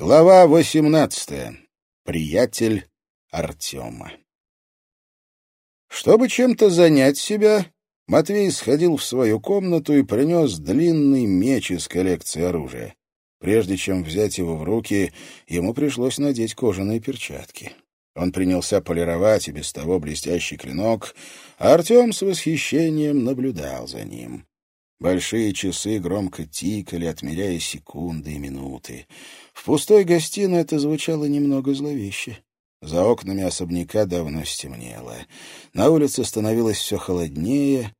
Глава 18. Приятель Артема. Чтобы чем-то занять себя, Матвей сходил в свою комнату и принес длинный меч из коллекции оружия. Прежде чем взять его в руки, ему пришлось надеть кожаные перчатки. Он принялся полировать и без того блестящий клинок, а Артем с восхищением наблюдал за ним. Большие часы громко тикали, отмеряя секунды и минуты. В пустой гостиной это звучало немного зловеще. За окнами особняка давно стемнело. На улице становилось все холоднее.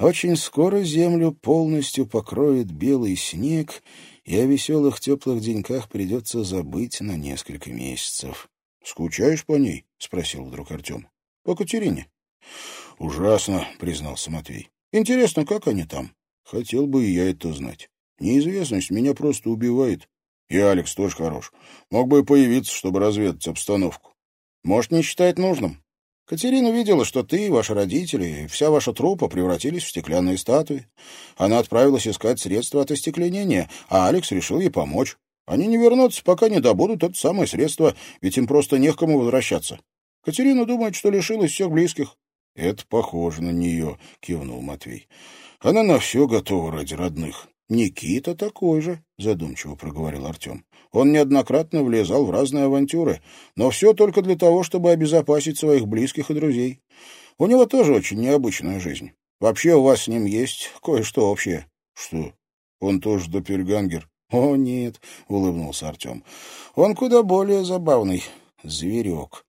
Очень скоро землю полностью покроет белый снег, и о веселых теплых деньках придется забыть на несколько месяцев. — Скучаешь по ней? — спросил вдруг Артем. — По Катерине. — Ужасно, — признался Матвей. — Интересно, как они там? Хотел бы и я это знать. Неизвестность меня просто убивает. И Алекс тоже хорош. Мог бы и появиться, чтобы разведать обстановку. Может, не считает нужным. Катерина видела, что ты, ваши родители и вся ваша труппа превратились в стеклянные статуи. Она отправилась искать средства от остекленения, а Алекс решил ей помочь. Они не вернутся, пока не добудут это самое средство, ведь им просто не к кому возвращаться. Катерина думает, что лишилась всех близких. — Это похоже на нее, — кивнул Матвей. Она на все готова ради родных. Никита такой же, задумчиво проговорил Артем. Он неоднократно влезал в разные авантюры, но все только для того, чтобы обезопасить своих близких и друзей. У него тоже очень необычная жизнь. Вообще у вас с ним есть кое-что общее. Что? Он тоже допельгангер? О, нет, улыбнулся Артем. Он куда более забавный зверек.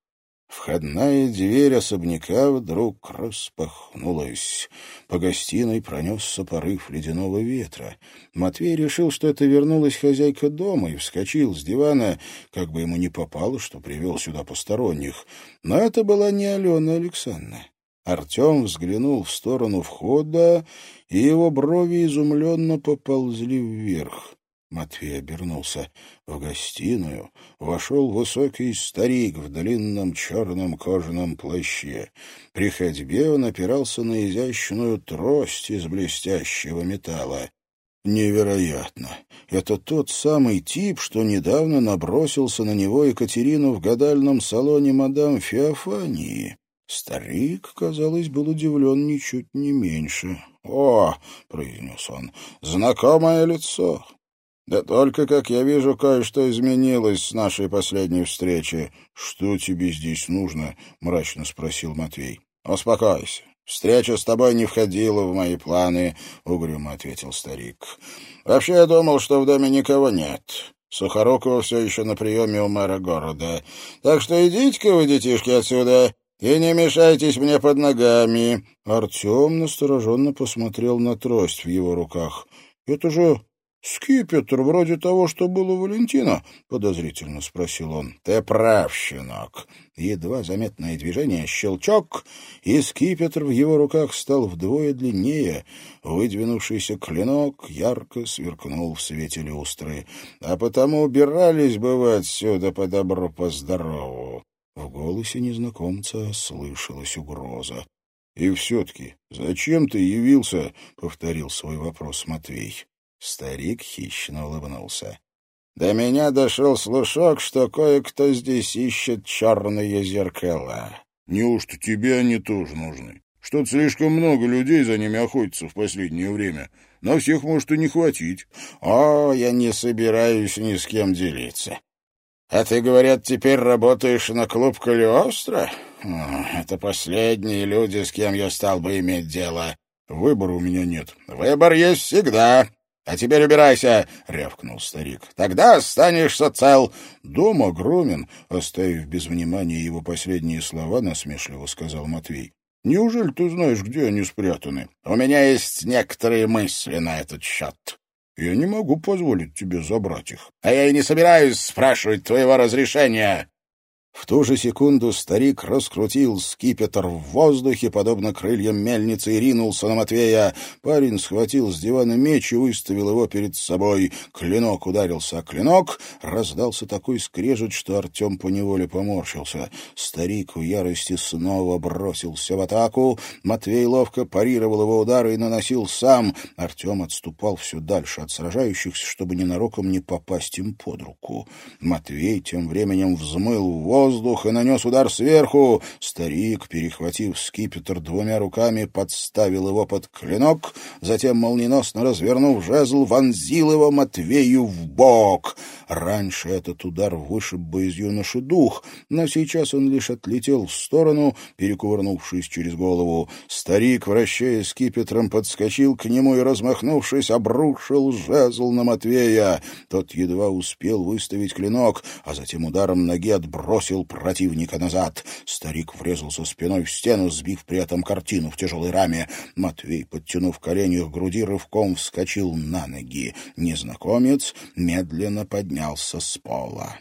Входная дверь особняка вдруг распахнулась. По гостиной пронесся порыв ледяного ветра. Матвей решил, что это вернулась хозяйка дома, и вскочил с дивана, как бы ему не попало, что привел сюда посторонних. Но это была не Алена Александровна. Артем взглянул в сторону входа, и его брови изумленно поползли вверх. Матвей обернулся. В гостиную вошел высокий старик в длинном черном кожаном плаще. При ходьбе он опирался на изящную трость из блестящего металла. Невероятно! Это тот самый тип, что недавно набросился на него Екатерину в гадальном салоне мадам Феофании. Старик, казалось, был удивлен ничуть не меньше. «О!» — произнес он. «Знакомое лицо. Да только, как я вижу, кое-что изменилось с нашей последней встречи. — Что тебе здесь нужно? — мрачно спросил Матвей. — Успокойся. Встреча с тобой не входила в мои планы, — угрюмо ответил старик. — Вообще, я думал, что в доме никого нет. Сухорукова все еще на приеме у мэра города. Так что идите-ка вы, детишки, отсюда, и не мешайтесь мне под ногами. Артем настороженно посмотрел на трость в его руках. — Это же «Скипетр вроде того, что было у Валентина?» — подозрительно спросил он. «Ты прав, щенок». Едва заметное движение, щелчок, и скипетр в его руках стал вдвое длиннее. Выдвинувшийся клинок ярко сверкнул в свете люстры. «А потому убирались бы вы отсюда по добру, по здорову». В голосе незнакомца слышалась угроза. «И все-таки зачем ты явился?» — повторил свой вопрос Матвей. Старик хищно улыбнулся. «До меня дошел слушок, что кое-кто здесь ищет черные зеркала». «Неужто тебе они тоже нужны? Что-то слишком много людей за ними охотятся в последнее время. На всех может и не хватить». «О, я не собираюсь ни с кем делиться. А ты, говорят, теперь работаешь на клуб Калиостро? Это последние люди, с кем я стал бы иметь дело. Выбора у меня нет. Выбор есть всегда. «А теперь убирайся!» — рявкнул старик. «Тогда останешься цел!» «Дома Громин», — оставив без внимания его последние слова, насмешливо сказал Матвей. «Неужели ты знаешь, где они спрятаны?» «У меня есть некоторые мысли на этот счет». «Я не могу позволить тебе забрать их». «А я и не собираюсь спрашивать твоего разрешения». В ту же секунду старик раскрутил скипетр в воздухе, подобно крыльям мельницы, и ринулся на Матвея. Парень схватил с дивана меч и выставил его перед собой. Клинок ударился о клинок. Раздался такой скрежет, что Артем поневоле поморщился. Старик в ярости снова бросился в атаку. Матвей ловко парировал его удары и наносил сам. Артем отступал все дальше от сражающихся, чтобы ненароком не попасть им под руку. Матвей тем временем взмыл в воздух, воздух и нанес удар сверху. Старик, перехватив скипетр двумя руками, подставил его под клинок, затем, молниеносно развернув жезл, вонзил его Матвею в бок. Раньше этот удар вышиб бы из юноши дух, но сейчас он лишь отлетел в сторону, перекувырнувшись через голову. Старик, вращая скипетром, подскочил к нему и, размахнувшись, обрушил жезл на Матвея. Тот едва успел выставить клинок, а затем ударом ноги отбросил отбросил противника назад. Старик врезался спиной в стену, сбив при этом картину в тяжелой раме. Матвей, подтянув колени к груди, рывком вскочил на ноги. Незнакомец медленно поднялся с пола.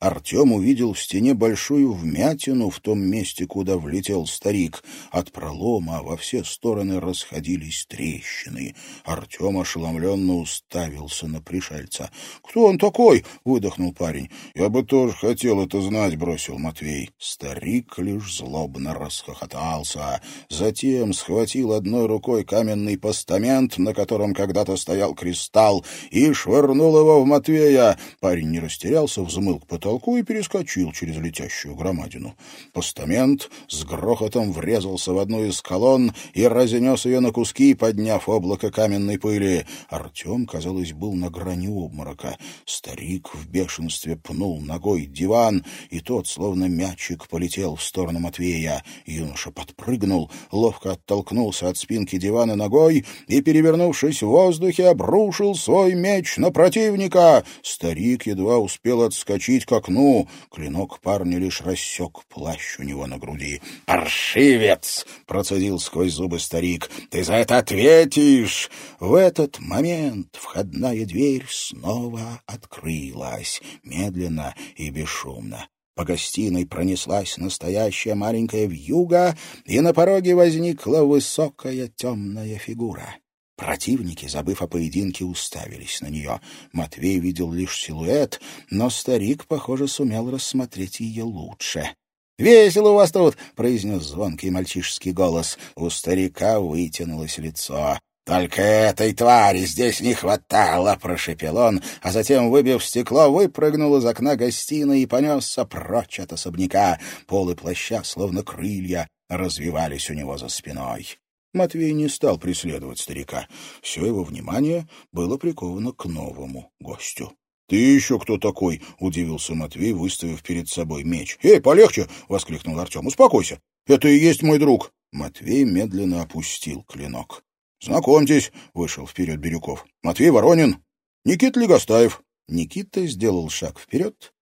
Артем увидел в стене большую вмятину в том месте, куда влетел старик. От пролома во все стороны расходились трещины. Артем ошеломленно уставился на пришельца. «Кто он такой?» — выдохнул парень. «Я бы тоже хотел это знать», — бросил Матвей. Старик лишь злобно расхохотался. Затем схватил одной рукой каменный постамент, на котором когда-то стоял кристалл, и швырнул его в Матвея. Парень не растерялся, взмыл к потолку потолку и перескочил через летящую громадину. Постамент с грохотом врезался в одну из колонн и разнес ее на куски, подняв облако каменной пыли. Артем, казалось, был на грани обморока. Старик в бешенстве пнул ногой диван, и тот, словно мячик, полетел в сторону Матвея. Юноша подпрыгнул, ловко оттолкнулся от спинки дивана ногой и, перевернувшись в воздухе, обрушил свой меч на противника. Старик едва успел отскочить, как окну. Клинок парня лишь рассек плащ у него на груди. «Паршивец!» — процедил сквозь зубы старик. «Ты за это ответишь!» В этот момент входная дверь снова открылась, медленно и бесшумно. По гостиной пронеслась настоящая маленькая вьюга, и на пороге возникла высокая темная фигура. Противники, забыв о поединке, уставились на нее. Матвей видел лишь силуэт, но старик, похоже, сумел рассмотреть ее лучше. «Весело у вас тут!» — произнес звонкий мальчишеский голос. У старика вытянулось лицо. «Только этой твари здесь не хватало!» — прошепел он, а затем, выбив стекло, выпрыгнул из окна гостиной и понесся прочь от особняка. Полы плаща, словно крылья, развивались у него за спиной. Матвей не стал преследовать старика. Все его внимание было приковано к новому гостю. «Ты еще кто такой?» — удивился Матвей, выставив перед собой меч. «Эй, полегче!» — воскликнул Артем. «Успокойся! Это и есть мой друг!» Матвей медленно опустил клинок. «Знакомьтесь!» — вышел вперед Бирюков. «Матвей Воронин! Никита Легостаев!» Никита сделал шаг вперед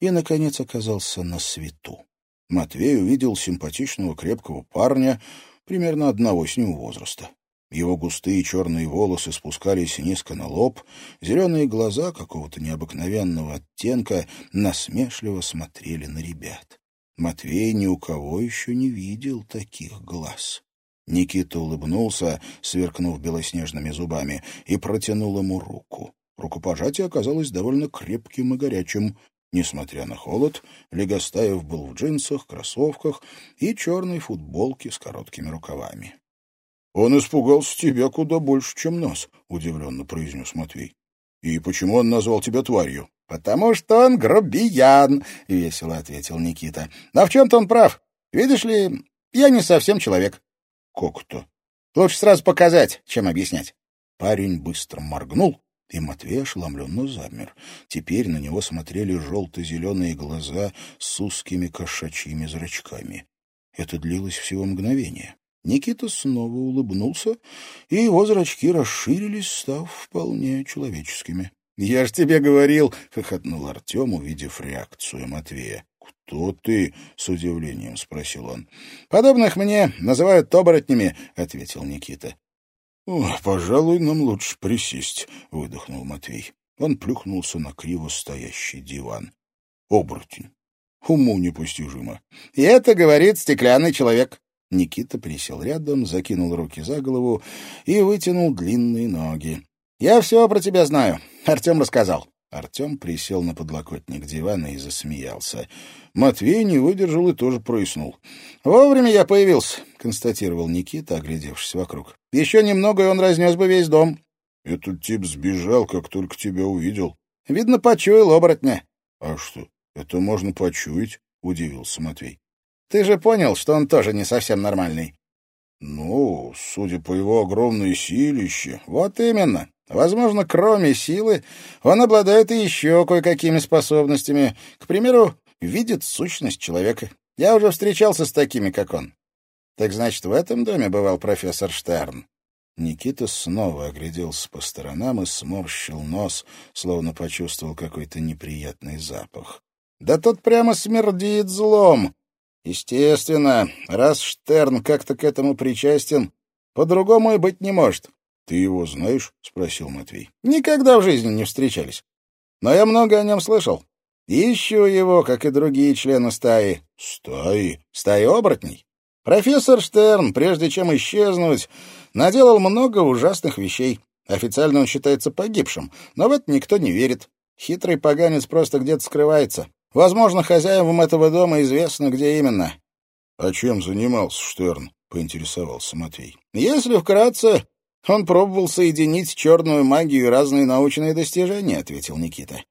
и, наконец, оказался на свету. Матвей увидел симпатичного крепкого парня, примерно одного с ним возраста. Его густые черные волосы спускались низко на лоб, зеленые глаза какого-то необыкновенного оттенка насмешливо смотрели на ребят. Матвей ни у кого еще не видел таких глаз. Никита улыбнулся, сверкнув белоснежными зубами, и протянул ему руку. Рукопожатие оказалось довольно крепким и горячим. Несмотря на холод, Легостаев был в джинсах, кроссовках и черной футболке с короткими рукавами. — Он испугался тебя куда больше, чем нас, — удивленно произнес Матвей. — И почему он назвал тебя тварью? — Потому что он грубиян, — весело ответил Никита. — Но в чем-то он прав. Видишь ли, я не совсем человек. — Как то? — Лучше сразу показать, чем объяснять. Парень быстро моргнул, и Матвей ошеломленно замер. Теперь на него смотрели желто-зеленые глаза с узкими кошачьими зрачками. Это длилось всего мгновение. Никита снова улыбнулся, и его зрачки расширились, став вполне человеческими. — Я ж тебе говорил, — хохотнул Артем, увидев реакцию Матвея. — Кто ты? — с удивлением спросил он. — Подобных мне называют оборотнями, — ответил Никита. — Пожалуй, нам лучше присесть, — выдохнул Матвей. Он плюхнулся на криво стоящий диван. — Оборотень. Уму непостижимо. И это говорит стеклянный человек. Никита присел рядом, закинул руки за голову и вытянул длинные ноги. «Я все про тебя знаю. Артем рассказал». Артем присел на подлокотник дивана и засмеялся. Матвей не выдержал и тоже прояснул. «Вовремя я появился», — констатировал Никита, оглядевшись вокруг. «Еще немного, и он разнес бы весь дом». «Этот тип сбежал, как только тебя увидел». «Видно, почуял оборотня». «А что, это можно почуять?» — удивился Матвей. «Ты же понял, что он тоже не совсем нормальный». «Ну, судя по его огромной силище...» «Вот именно. Возможно, кроме силы, он обладает и еще кое-какими способностями. К примеру, видит сущность человека. Я уже встречался с такими, как он. Так значит, в этом доме бывал профессор Штерн? Никита снова огляделся по сторонам и сморщил нос, словно почувствовал какой-то неприятный запах. «Да тут прямо смердит злом!» Естественно, раз Штерн как-то к этому причастен, по-другому и быть не может. — Ты его знаешь? — спросил Матвей. — Никогда в жизни не встречались. Но я много о нем слышал. Ищу его, как и другие члены стаи. — Стаи? — Стаи оборотней. Профессор Штерн, прежде чем исчезнуть, наделал много ужасных вещей. Официально он считается погибшим, но в это никто не верит. Хитрый поганец просто где-то скрывается. Возможно, хозяевам этого дома известно, где именно. — А чем занимался Штерн? — поинтересовался Матвей. — Если вкратце, он пробовал соединить черную магию и разные научные достижения, — ответил Никита.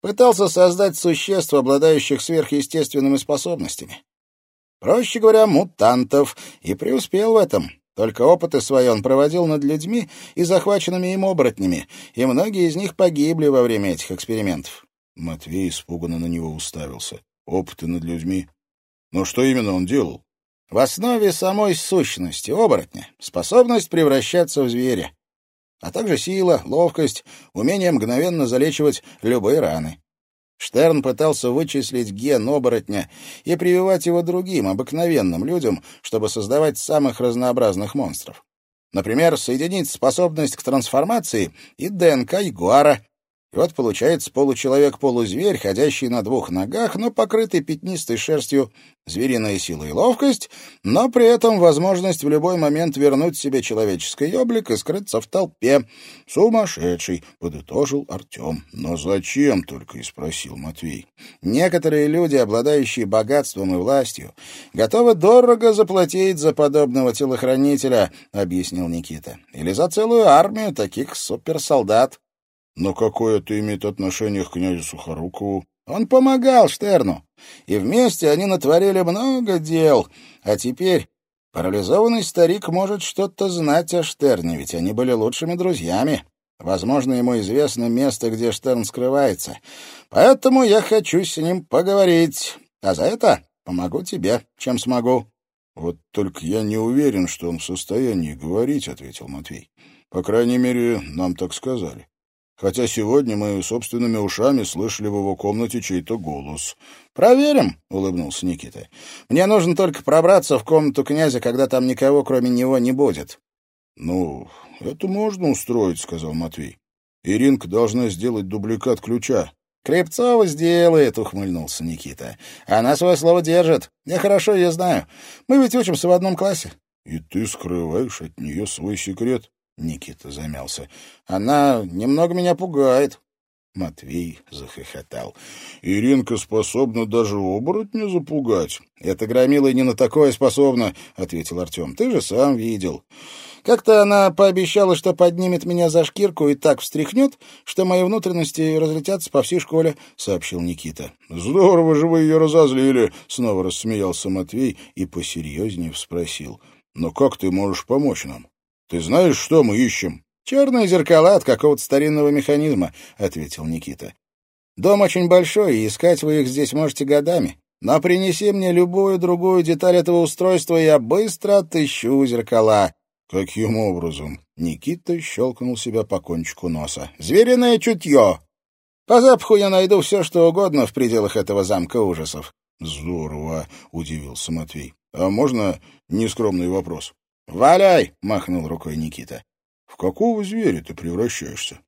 Пытался создать существ, обладающих сверхъестественными способностями. Проще говоря, мутантов, и преуспел в этом. Только опыты свои он проводил над людьми и захваченными им оборотнями, и многие из них погибли во время этих экспериментов. Матвей испуганно на него уставился. Опыты над людьми? Но что именно он делал? В основе самой сущности оборотня способность превращаться в зверя, а также сила, ловкость, умение мгновенно залечивать любые раны. Штерн пытался вычислить ген оборотня и прививать его другим, обыкновенным людям, чтобы создавать самых разнообразных монстров. Например, соединить способность к трансформации и ДНК ягуара, и вот получается получеловек-полузверь, ходящий на двух ногах, но покрытый пятнистой шерстью, звериная сила и ловкость, но при этом возможность в любой момент вернуть себе человеческий облик и скрыться в толпе. «Сумасшедший!» — подытожил Артем. «Но зачем?» — только и спросил Матвей. «Некоторые люди, обладающие богатством и властью, готовы дорого заплатить за подобного телохранителя», — объяснил Никита. «Или за целую армию таких суперсолдат». Но какое это имеет отношение к князю Сухорукову? Он помогал Штерну, и вместе они натворили много дел. А теперь парализованный старик может что-то знать о Штерне, ведь они были лучшими друзьями. Возможно, ему известно место, где Штерн скрывается. Поэтому я хочу с ним поговорить. А за это помогу тебе, чем смогу. — Вот только я не уверен, что он в состоянии говорить, — ответил Матвей. — По крайней мере, нам так сказали хотя сегодня мы собственными ушами слышали в его комнате чей-то голос. «Проверим», — улыбнулся Никита. «Мне нужно только пробраться в комнату князя, когда там никого, кроме него, не будет». «Ну, это можно устроить», — сказал Матвей. «Иринка должна сделать дубликат ключа». «Крепцова сделает», — ухмыльнулся Никита. «Она свое слово держит. Я хорошо ее знаю. Мы ведь учимся в одном классе». «И ты скрываешь от нее свой секрет?» Никита замялся. «Она немного меня пугает». Матвей захохотал. «Иринка способна даже оборотня запугать». «Это громила не на такое способна», — ответил Артем. «Ты же сам видел. Как-то она пообещала, что поднимет меня за шкирку и так встряхнет, что мои внутренности разлетятся по всей школе», — сообщил Никита. «Здорово же вы ее разозлили», — снова рассмеялся Матвей и посерьезнее спросил. «Но как ты можешь помочь нам?» Ты знаешь, что мы ищем? Черные зеркала от какого-то старинного механизма, ответил Никита. Дом очень большой, и искать вы их здесь можете годами. Но принеси мне любую другую деталь этого устройства, и я быстро отыщу зеркала. Каким образом? Никита щелкнул себя по кончику носа. Звериное чутье. По запаху я найду все, что угодно в пределах этого замка ужасов. Здорово, удивился Матвей. А можно нескромный вопрос? «Валяй!» — махнул рукой Никита. «В какого зверя ты превращаешься?»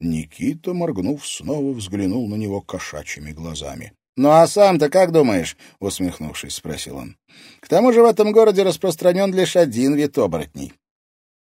Никита, моргнув, снова взглянул на него кошачьими глазами. «Ну а сам-то как думаешь?» — усмехнувшись, спросил он. «К тому же в этом городе распространен лишь один вид оборотней».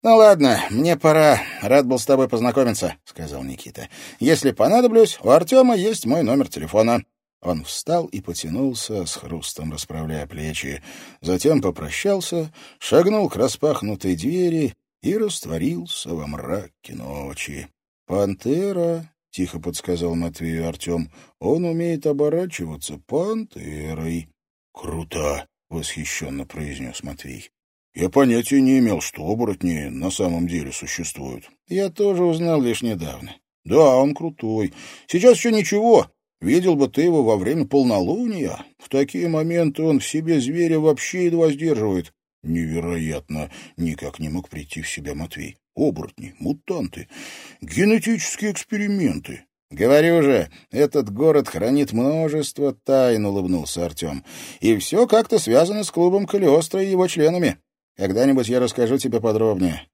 «Ну ладно, мне пора. Рад был с тобой познакомиться», — сказал Никита. «Если понадоблюсь, у Артема есть мой номер телефона». Он встал и потянулся, с хрустом расправляя плечи. Затем попрощался, шагнул к распахнутой двери и растворился во мраке ночи. «Пантера», — тихо подсказал Матвею Артем, — «он умеет оборачиваться пантерой». «Круто!» — восхищенно произнес Матвей. «Я понятия не имел, что оборотни на самом деле существуют». «Я тоже узнал лишь недавно». «Да, он крутой. Сейчас еще ничего, Видел бы ты его во время полнолуния. В такие моменты он в себе зверя вообще едва сдерживает. Невероятно! Никак не мог прийти в себя Матвей. Оборотни, мутанты, генетические эксперименты. «Говорю же, этот город хранит множество тайн», — улыбнулся Артем. «И все как-то связано с клубом Калиостро и его членами. Когда-нибудь я расскажу тебе подробнее.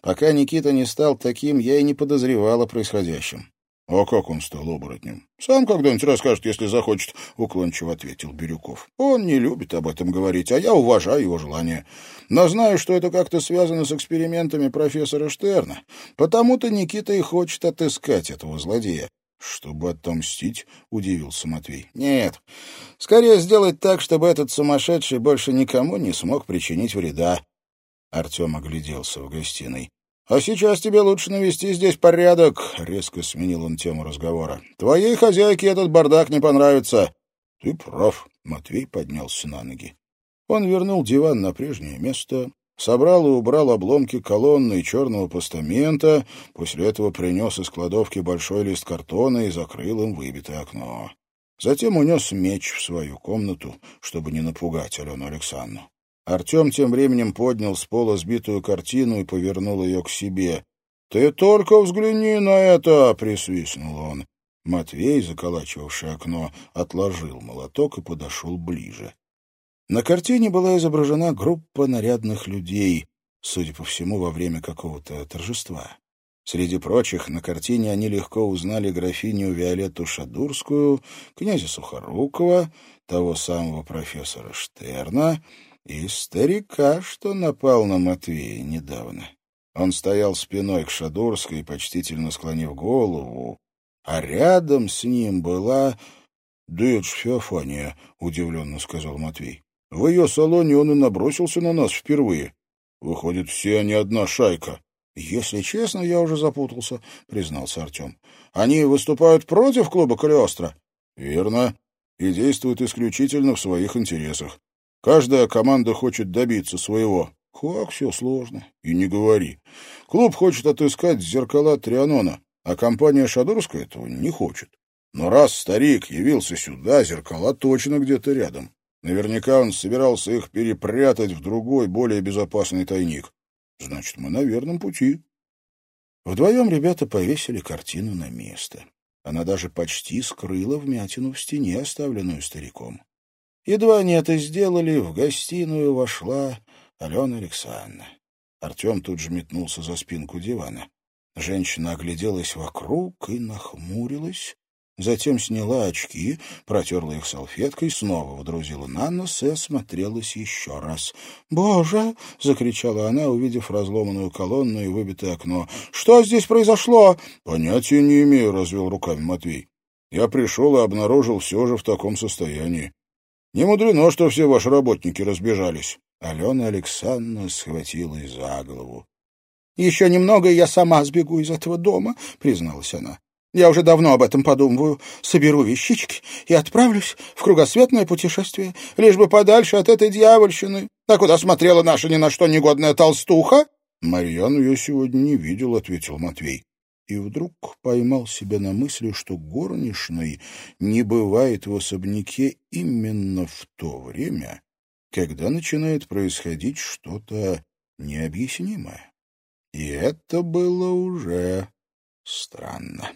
Пока Никита не стал таким, я и не подозревал о происходящем. — А как он стал оборотнем? — Сам когда-нибудь расскажет, если захочет, — уклончиво ответил Бирюков. — Он не любит об этом говорить, а я уважаю его желание. Но знаю, что это как-то связано с экспериментами профессора Штерна. Потому-то Никита и хочет отыскать этого злодея. — Чтобы отомстить? — удивился Матвей. — Нет. Скорее сделать так, чтобы этот сумасшедший больше никому не смог причинить вреда. Артем огляделся в гостиной. «А сейчас тебе лучше навести здесь порядок», — резко сменил он тему разговора. «Твоей хозяйке этот бардак не понравится». «Ты прав», — Матвей поднялся на ноги. Он вернул диван на прежнее место, собрал и убрал обломки колонны и черного постамента, после этого принес из кладовки большой лист картона и закрыл им выбитое окно. Затем унес меч в свою комнату, чтобы не напугать Алену Александру. Артем тем временем поднял с пола сбитую картину и повернул ее к себе. — Ты только взгляни на это! — присвистнул он. Матвей, заколачивавший окно, отложил молоток и подошел ближе. На картине была изображена группа нарядных людей, судя по всему, во время какого-то торжества. Среди прочих на картине они легко узнали графиню Виолетту Шадурскую, князя Сухорукова, того самого профессора Штерна и старика, что напал на Матвея недавно. Он стоял спиной к Шадурской, почтительно склонив голову, а рядом с ним была... — Да это ж Феофания, — удивленно сказал Матвей. — В ее салоне он и набросился на нас впервые. Выходит, все они одна шайка. — Если честно, я уже запутался, — признался Артем. — Они выступают против клуба Калиостро? — Верно. И действуют исключительно в своих интересах. Каждая команда хочет добиться своего. Как все сложно. И не говори. Клуб хочет отыскать зеркала Трианона, а компания Шадурская этого не хочет. Но раз старик явился сюда, зеркала точно где-то рядом. Наверняка он собирался их перепрятать в другой, более безопасный тайник. Значит, мы на верном пути. Вдвоем ребята повесили картину на место. Она даже почти скрыла вмятину в стене, оставленную стариком. Едва они это сделали, в гостиную вошла Алена Александровна. Артем тут же метнулся за спинку дивана. Женщина огляделась вокруг и нахмурилась, затем сняла очки, протерла их салфеткой, снова водрузила на нос и осмотрелась еще раз. «Боже!» — закричала она, увидев разломанную колонну и выбитое окно. «Что здесь произошло?» «Понятия не имею», — развел руками Матвей. «Я пришел и обнаружил все же в таком состоянии. Не мудрено, что все ваши работники разбежались. Алена Александровна схватилась за голову. — Еще немного, и я сама сбегу из этого дома, — призналась она. — Я уже давно об этом подумываю. Соберу вещички и отправлюсь в кругосветное путешествие, лишь бы подальше от этой дьявольщины. А куда смотрела наша ни на что негодная толстуха? — Марьяну я сегодня не видел, — ответил Матвей и вдруг поймал себя на мысли, что горничной не бывает в особняке именно в то время, когда начинает происходить что-то необъяснимое. И это было уже странно.